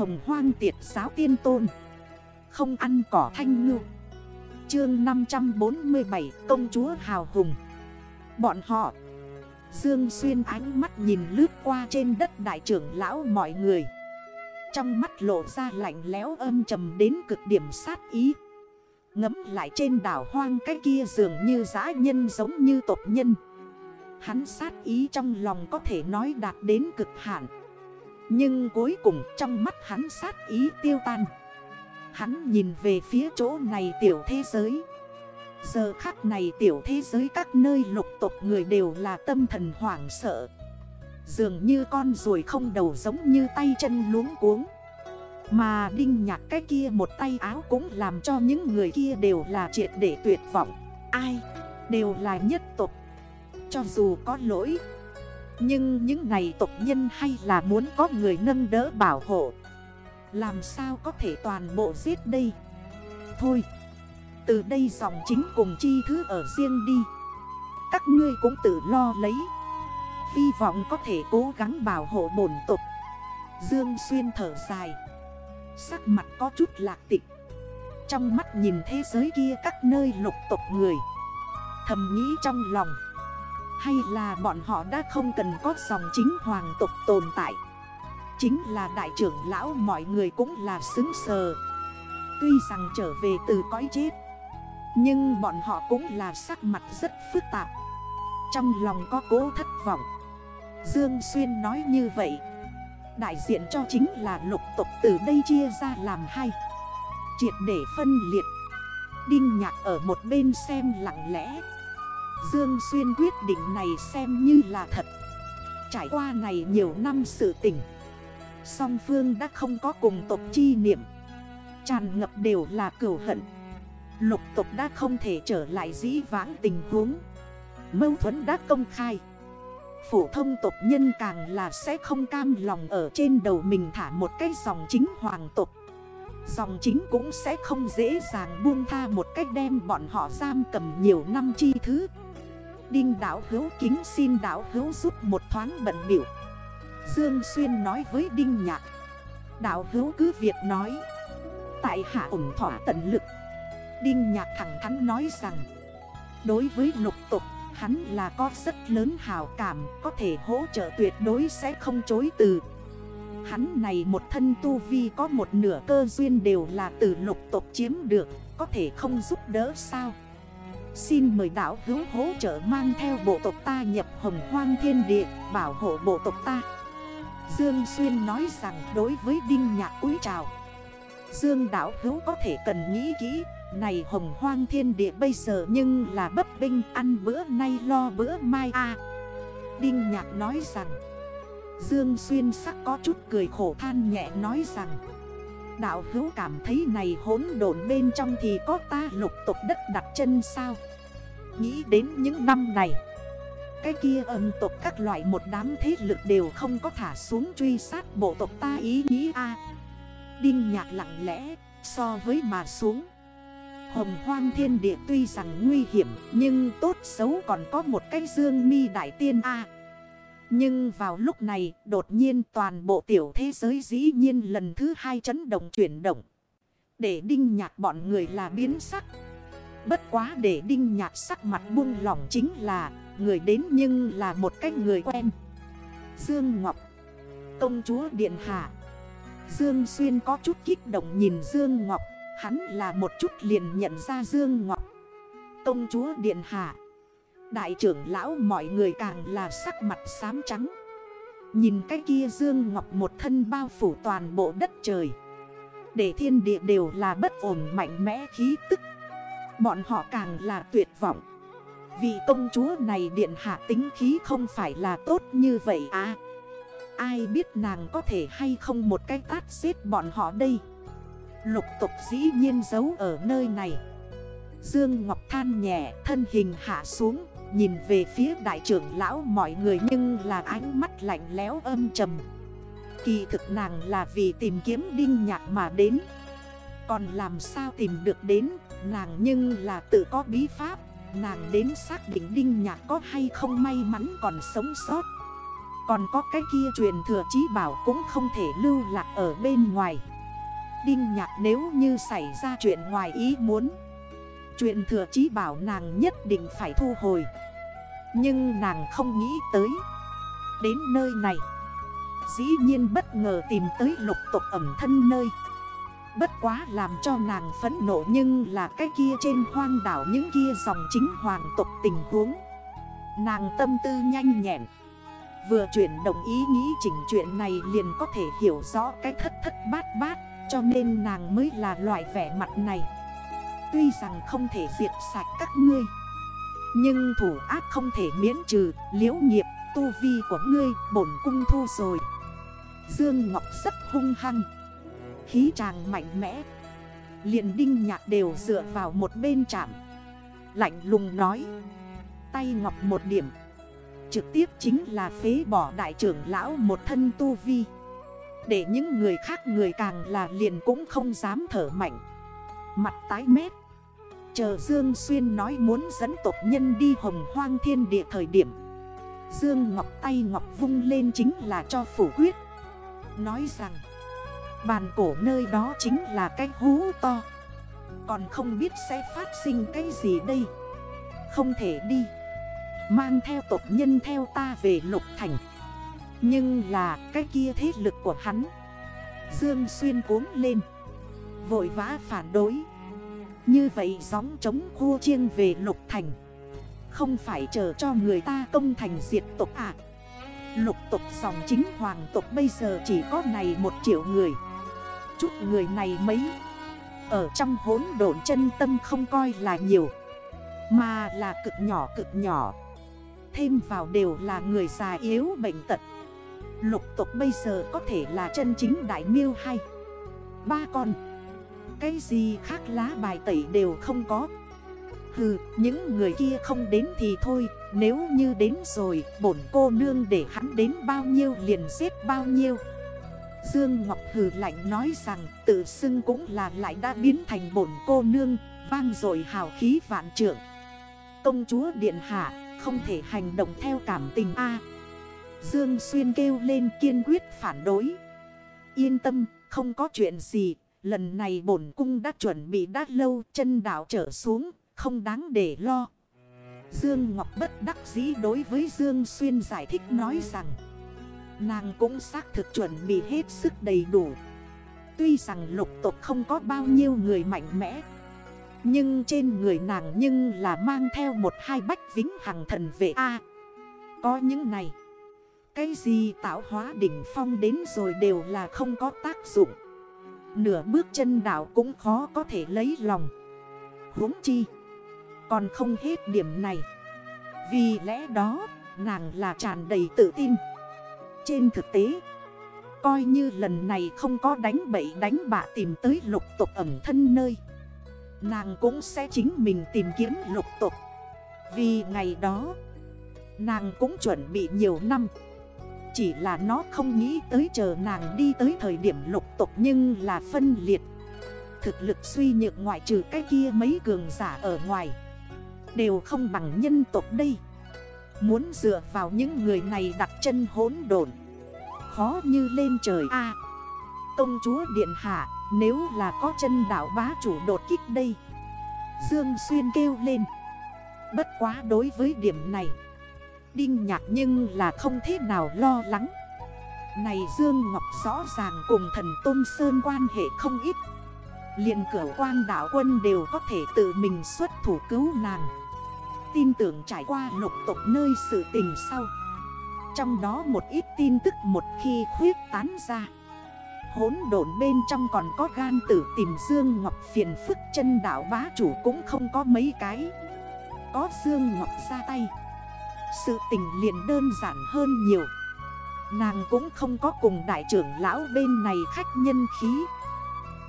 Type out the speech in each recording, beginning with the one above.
hồng hoang tiệt giáo tiên tôn. Không ăn cỏ thanh ngư. Chương 547 công chúa hào hùng. Bọn họ, Dương Xuyên ánh mắt nhìn lướt qua trên đất đại trưởng lão mọi người. Trong mắt lộ ra lạnh lẽo âm trầm đến cực điểm sát ý. Ngấm lại trên đảo hoang cái kia dường như giã nhân giống như tộc nhân. Hắn sát ý trong lòng có thể nói đạt đến cực hạn. Nhưng cuối cùng trong mắt hắn sát ý tiêu tan. Hắn nhìn về phía chỗ này tiểu thế giới. Giờ khắc này tiểu thế giới các nơi lục tục người đều là tâm thần hoảng sợ. Dường như con ruồi không đầu giống như tay chân luống cuống. Mà đinh nhạc cái kia một tay áo cũng làm cho những người kia đều là triệt để tuyệt vọng. Ai? Đều là nhất tục. Cho dù có lỗi nhưng những này tộc nhân hay là muốn có người nâng đỡ bảo hộ, Làm sao có thể toàn bộ giết đây? Thôi, từ đây dòng chính cùng chi thứ ở riêng đi. Các ngươi cũng tự lo lấy. Hy vọng có thể cố gắng bảo hộ bổn tục Dương Xuyên thở dài. Sắc mặt có chút lạc tịch. Trong mắt nhìn thế giới kia các nơi lục tục người. Thầm nghĩ trong lòng. Hay là bọn họ đã không cần có dòng chính hoàng tục tồn tại? Chính là đại trưởng lão mọi người cũng là xứng sờ. Tuy rằng trở về từ cõi chết, nhưng bọn họ cũng là sắc mặt rất phức tạp. Trong lòng có cố thất vọng. Dương Xuyên nói như vậy, Đại diện cho chính là lục tục từ đây chia ra làm hai. Triệt để phân liệt. Đinh nhạc ở một bên xem lặng lẽ. Dương Xuyên quyết định này xem như là thật. Trải qua này nhiều năm sự tình, Song phương đã không có cùng tộc chi niệm. Tràn ngập đều là cửu hận. Lục tộc đã không thể trở lại dĩ vãng tình huống. Mâu thuẫn đã công khai. Phổ thông tộc nhân càng là sẽ không cam lòng ở trên đầu mình thả một cái dòng chính hoàng tộc. Dòng chính cũng sẽ không dễ dàng buông tha một cách đem bọn họ giam cầm nhiều năm chi thứ. Đinh đảo hữu kính xin đảo hữu giúp một thoáng bận biểu. Dương Xuyên nói với Đinh Nhạc. Đảo hữu cứ việc nói. Tại hạ ủng thỏa tận lực. Đinh Nhạc thẳng thắn nói rằng, Đối với lục tục, Hắn là có rất lớn hào cảm, Có thể hỗ trợ tuyệt đối sẽ không chối từ. Hắn này một thân tu vi có một nửa cơ duyên đều là từ lục Tộc chiếm được, Có thể không giúp đỡ sao? Xin mời đảo hữu hỗ trợ mang theo bộ tộc ta nhập hồng hoang thiên địa, Bảo hộ bộ tộc ta. Dương Xuyên nói rằng đối với Đinh Nhạc cúi chào Dương đảo hữu có thể cần nghĩ kỹ, này hồng hoang thiên địa bây giờ nhưng là bấp binh, ăn bữa nay lo bữa mai a. Đinh nhạc nói rằng, Dương Xuyên sắc có chút cười khổ than nhẹ nói rằng Đạo hữu cảm thấy này hỗn độn bên trong thì có ta lục tục đất đặt chân sao? Nghĩ đến những năm này, Cái kia âm tục các loại một đám thế lực đều không có thả xuống truy sát bộ tộc ta ý nghĩ a. Đinh nhạc lặng lẽ, so với mà xuống. Hồng hoang thiên địa tuy rằng nguy hiểm, Nhưng tốt xấu còn có một cái dương mi đại tiên A. Nhưng vào lúc này, đột nhiên toàn bộ tiểu thế giới dĩ nhiên lần thứ hai chấn động chuyển động. Để đinh nhạc bọn người là biến sắc. Bất quá để đinh nhạc sắc mặt buông lỏng chính là, Người đến nhưng là một cách người quen. Dương Ngọc, Công chúa Điện Hạ. Dương Xuyên có chút kích động nhìn Dương Ngọc, Hắn là một chút liền nhận ra Dương Ngọc. Công chúa Điện Hạ. Đại trưởng lão mọi người càng là sắc mặt xám trắng. Nhìn cái kia Dương Ngọc một thân bao phủ toàn bộ đất trời. Để thiên địa đều là bất ổn mạnh mẽ khí tức. Bọn họ càng là tuyệt vọng. Vì công chúa này điện hạ tính khí không phải là tốt như vậy à. Ai biết nàng có thể hay không một cái tát xếp bọn họ đây? Lục tục dĩ nhiên giấu ở nơi này. Dương Ngọc than nhẹ, thân hình hạ xuống. Nhìn về phía đại trưởng lão mọi người nhưng là ánh mắt lạnh lẽo âm trầm. Kỳ thực nàng là vì tìm kiếm đinh nhạc mà đến. Còn làm sao tìm được đến, Nàng nhưng là tự có bí pháp. Nàng đến xác định đinh nhạc có hay không may mắn còn sống sót. Còn có cái kia truyền thừa chí bảo cũng không thể lưu lạc ở bên ngoài. Đinh nhạc nếu như xảy ra chuyện ngoài ý muốn Chuyện thừa chí bảo nàng nhất định phải thu hồi. Nhưng nàng không nghĩ tới. Đến nơi này, Dĩ nhiên bất ngờ tìm tới lục tục ẩm thân nơi. Bất quá làm cho nàng phẫn nộ nhưng là cái kia trên hoang đảo những kia dòng chính hoàng tộc tình huống. Nàng tâm tư nhanh nhẹn. Vừa chuyển đồng ý nghĩ chỉnh chuyện này liền có thể hiểu rõ cái thất thất bát bát, Cho nên nàng mới là loại vẻ mặt này. Tuy rằng không thể diệt sạch các ngươi, Nhưng thủ ác không thể miễn trừ. Liễu nghiệp, tu vi của ngươi bổn cung thu rồi. Dương Ngọc rất hung hăng, Khí tràng mạnh mẽ. Liền đinh nhạc đều dựa vào một bên chạm, Lạnh lùng nói, Tay Ngọc một điểm, Trực tiếp chính là phế bỏ đại trưởng lão một thân tu vi. Để những người khác người càng là liền cũng không dám thở mạnh. Mặt tái mét Chờ Dương Xuyên nói muốn dẫn tộc nhân đi hồng hoang thiên địa thời điểm. Dương Ngọc tay Ngọc vung lên chính là cho phủ quyết. Nói rằng, Bàn cổ nơi đó chính là cái hú to. Còn không biết sẽ phát sinh cái gì đây. Không thể đi. Mang theo tộc nhân theo ta về lục thành. Nhưng là cái kia thế lực của hắn. Dương Xuyên cuốn lên. Vội vã phản đối. Như vậy gióng trống khua chiêng về lục thành. Không phải chờ cho người ta công thành diệt tộc à? Lục tộc dòng chính hoàng tộc bây giờ chỉ có này một triệu người. Chút người này mấy? Ở trong hốn độn chân tâm không coi là nhiều, Mà là cực nhỏ cực nhỏ. Thêm vào đều là người già yếu bệnh tật. Lục tục bây giờ có thể là chân chính đại miêu hay? Ba con. Cái gì khác lá bài tẩy đều không có. Hừ, những người kia không đến thì thôi Nếu như đến rồi, bổn cô nương để hắn đến bao nhiêu liền giết bao nhiêu. Dương Ngọc Hừ lạnh nói rằng tự xưng cũng là lại đã biến thành bổn cô nương Vang rồi hào khí vạn trượng. Công chúa Điện Hạ không thể hành động theo cảm tình A. Dương Xuyên kêu lên kiên quyết phản đối. Yên tâm không có chuyện gì Lần này bổn cung đã chuẩn bị đã lâu, chân đảo trở xuống, Không đáng để lo. Dương Ngọc bất đắc dĩ đối với Dương Xuyên giải thích nói rằng, Nàng cũng xác thực chuẩn bị hết sức đầy đủ. Tuy rằng lục tục không có bao nhiêu người mạnh mẽ, Nhưng trên người nàng nhưng là mang theo một hai bách vĩnh hằng thần vệ A. Có những này, Cái gì tạo hóa đỉnh phong đến rồi đều là không có tác dụng. Nửa bước chân đảo cũng khó có thể lấy lòng. Huống chi, Còn không hết điểm này. Vì lẽ đó, nàng là tràn đầy tự tin. Trên thực tế, Coi như lần này không có đánh bậy đánh bạ tìm tới lục tục ẩm thân nơi, Nàng cũng sẽ chính mình tìm kiếm lục tục. Vì ngày đó, Nàng cũng chuẩn bị nhiều năm. Chỉ là nó không nghĩ tới chờ nàng đi tới thời điểm lục tục nhưng là phân liệt. Thực lực suy nhược ngoại trừ cái kia mấy cường giả ở ngoài. Đều không bằng nhân tộc đây. Muốn dựa vào những người này đặt chân hỗn độn. Khó như lên trời a. Công chúa Điện Hạ, Nếu là có chân đảo bá chủ đột kích đây. Dương Xuyên kêu lên. Bất quá đối với điểm này Đinh nhạc nhưng là không thế nào lo lắng. Này Dương Ngọc rõ ràng cùng thần Tôn Sơn quan hệ không ít. Liền cửa quang đảo quân đều có thể tự mình xuất thủ cứu nàng. Tin tưởng trải qua lục tục nơi sự tình sau. Trong đó một ít tin tức một khi khuyết tán ra. Hốn độn bên trong còn có gan tử tìm Dương Ngọc phiền phức chân đảo bá chủ cũng không có mấy cái. Có Dương Ngọc ra tay. Sự tình liền đơn giản hơn nhiều. Nàng cũng không có cùng đại trưởng lão bên này khách nhân khí.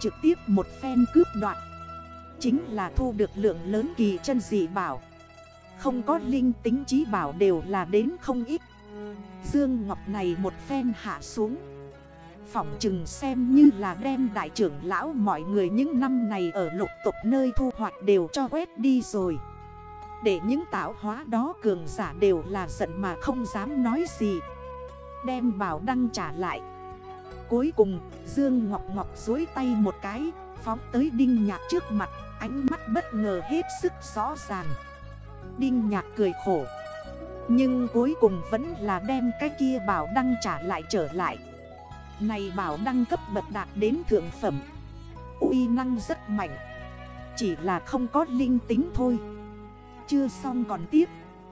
Trực tiếp một phen cướp đoạn Chính là thu được lượng lớn kỳ chân dị bảo. Không có linh tính trí bảo đều là đến không ít. Dương Ngọc này một phen hạ xuống. Phỏng chừng xem như là đem đại trưởng lão mọi người những năm này ở lục tục nơi thu hoạch đều cho quét đi rồi. Để những tạo hóa đó cường giả đều là giận mà không dám nói gì. Đem bảo đăng trả lại. Cuối cùng, Dương Ngọc Ngọc dối tay một cái, Phóng tới Đinh Nhạc trước mặt, Ánh mắt bất ngờ hết sức rõ ràng. Đinh Nhạc cười khổ. Nhưng cuối cùng vẫn là đem cái kia bảo đăng trả lại trở lại. Này bảo đăng cấp bậc đạt đến thượng phẩm. Uy năng rất mạnh. Chỉ là không có linh tính thôi. Chưa xong còn tiếp.